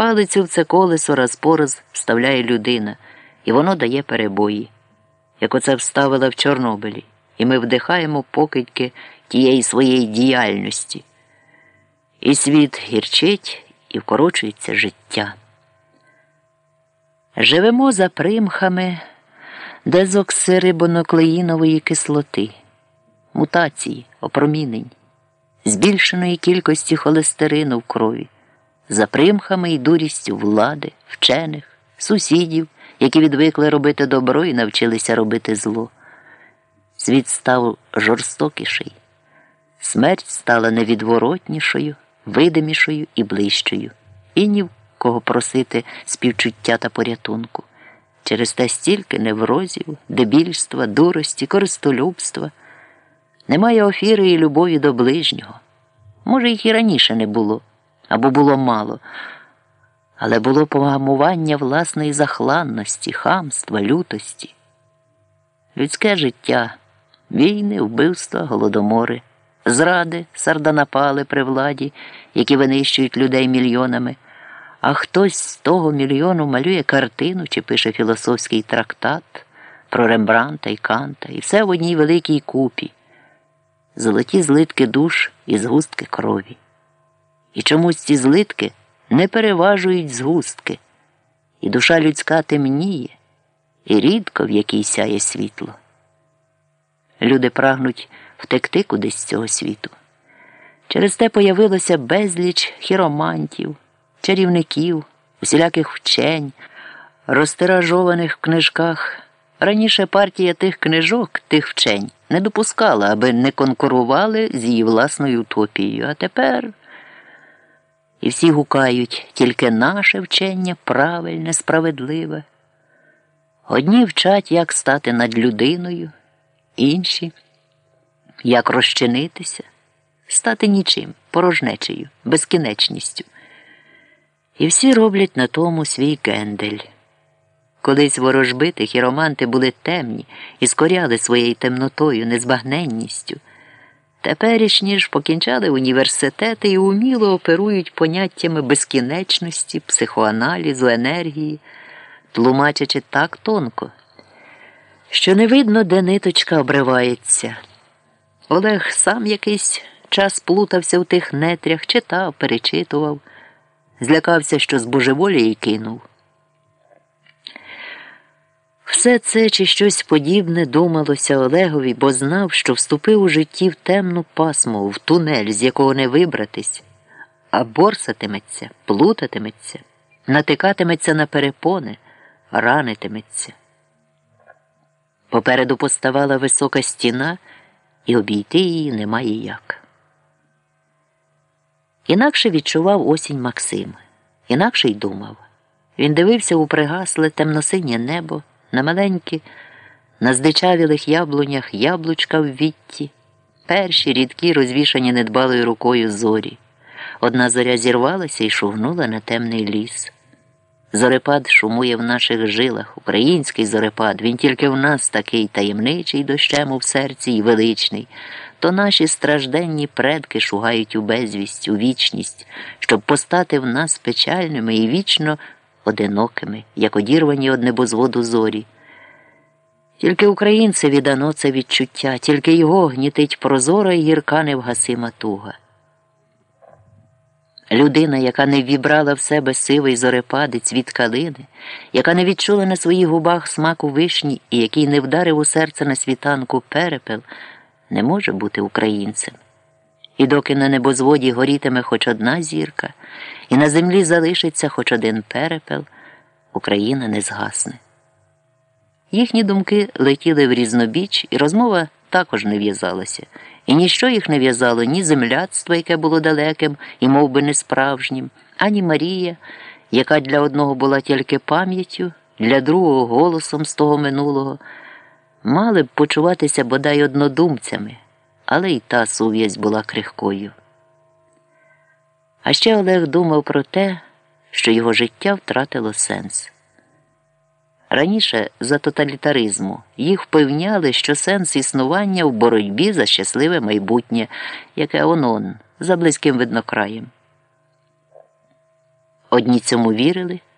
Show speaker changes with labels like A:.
A: Палицю в це колесо раз по раз вставляє людина, і воно дає перебої, як оце вставила в Чорнобилі, і ми вдихаємо покидьки тієї своєї діяльності. І світ гірчить і вкорочується життя. Живемо за примхами дезоксирибоноклеїнової кислоти, мутації, опромінень, збільшеної кількості холестерину в крові, за примхами і дурістю влади, вчених, сусідів, які відвикли робити добро і навчилися робити зло. Світ став жорстокіший, смерть стала невідворотнішою, видимішою і ближчою, і ні в кого просити співчуття та порятунку. Через те стільки неврозів, дебільства, дурості, користолюбства. Немає офіри і любові до ближнього. Може, їх і раніше не було, або було мало, але було погамування власної захланності, хамства, лютості. Людське життя, війни, вбивства, голодомори, зради, сарданапали при владі, які винищують людей мільйонами. А хтось з того мільйону малює картину чи пише філософський трактат про Рембранта і Канта, і все в одній великій купі, золоті злитки душ і згустки крові. І чомусь ці злитки не переважують згустки, і душа людська темніє, і рідко в якій сяє світло. Люди прагнуть втекти кудись з цього світу. Через те появилося безліч хіромантів чарівників, усіляких вчень, розтиражованих в книжках. Раніше партія тих книжок, тих вчень, не допускала, аби не конкурували з її власною утопією. А тепер і всі гукають тільки наше вчення правильне, справедливе. Одні вчать, як стати над людиною, інші як розчинитися, стати нічим, порожнечею, безкінечністю. І всі роблять на тому свій кендель. Колись ворожбити хіроманти були темні і скоряли своєю темнотою, незбагненністю. Теперішні ж покінчали університети і уміло оперують поняттями безкінечності, психоаналізу, енергії, тлумачачи так тонко, що не видно, де ниточка обривається. Олег сам якийсь час плутався в тих нетрях, читав, перечитував злякався, що збожеволіє і кинув. Все це чи щось подібне думалося Олегові, бо знав, що вступив у житті в темну пасму, в тунель, з якого не вибратись, а борсатиметься, плутатиметься, натикатиметься на перепони, ранитиметься. Попереду поставала висока стіна, і обійти її немає як. Інакше відчував осінь Максим, інакше й думав. Він дивився у пригасле темносинє небо, на маленькі, на здичавілих яблунях яблучка в вітті, перші рідкі, розвішані недбалою рукою зорі. Одна зоря зірвалася і шугнула на темний ліс. Зорепад шумує в наших жилах, український зорепад, він тільки в нас такий таємничий дощем у серці і величний то наші стражденні предки шугають у безвість, у вічність, щоб постати в нас печальними і вічно одинокими, як одірвані од небозводу зорі. Тільки українцеві дано це відчуття, тільки його гнітить прозора і гірка невгасима туга. Людина, яка не вібрала в себе сивий зорепадець від калини, яка не відчула на своїх губах смаку вишні і який не вдарив у серце на світанку перепел не може бути українцем. І доки на небозводі горітиме хоч одна зірка, і на землі залишиться хоч один перепел, Україна не згасне. Їхні думки летіли в різнобіч, і розмова також не в'язалася, і ніщо їх не в'язало ні земляцтво, яке було далеким і мов би, несправжнім, ані Марія, яка для одного була тільки пам'яттю, для другого голосом з того минулого мали б почуватися бодай однодумцями, але й та сув'язь була крихкою. А ще Олег думав про те, що його життя втратило сенс. Раніше за тоталітаризму їх впевняли, що сенс існування в боротьбі за щасливе майбутнє, яке онон за близьким виднокраєм. Одні цьому вірили,